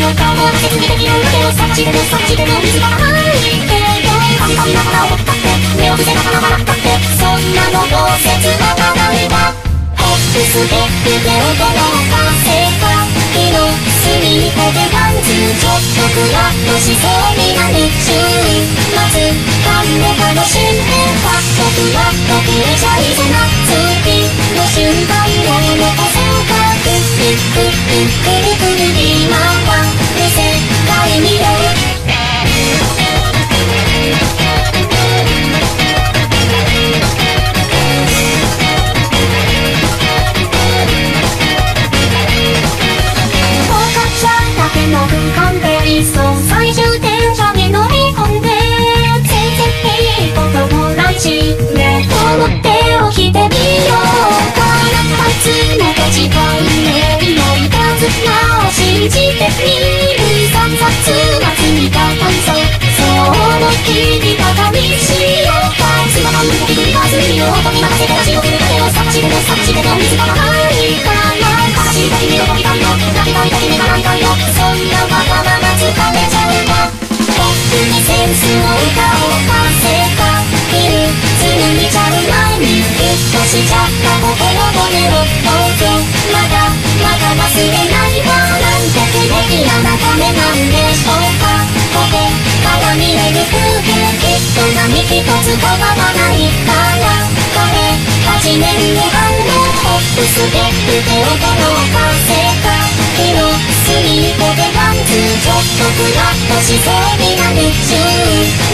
説明できるわけを察知でも察知でも水がないけど神々ながら思ったって目を伏せながら笑ったってそんなのどうせつながないわホップステップで驚かせた日の隅っこでパンツちょっとクラッとしそうになる週末感を楽しんでパッとクラッとくを音に任せて足を振る風を察知でも察知でも水がないから悲しい時に喜びたいよ泣きたい時に笑いたいよそんなわがまま疲れちゃうわポップにセンスを歌をかせたビル紡ぎちゃう前にギュッとしちゃった心骨を東京まだまだ忘れないわなんて素敵な眺めなんでしょうかここから見える風景きっと何一つ変わらないから一年の半のホップステップで驚かせた。日の隅っこでパンツちょっとフラッとしそうになる。瞬間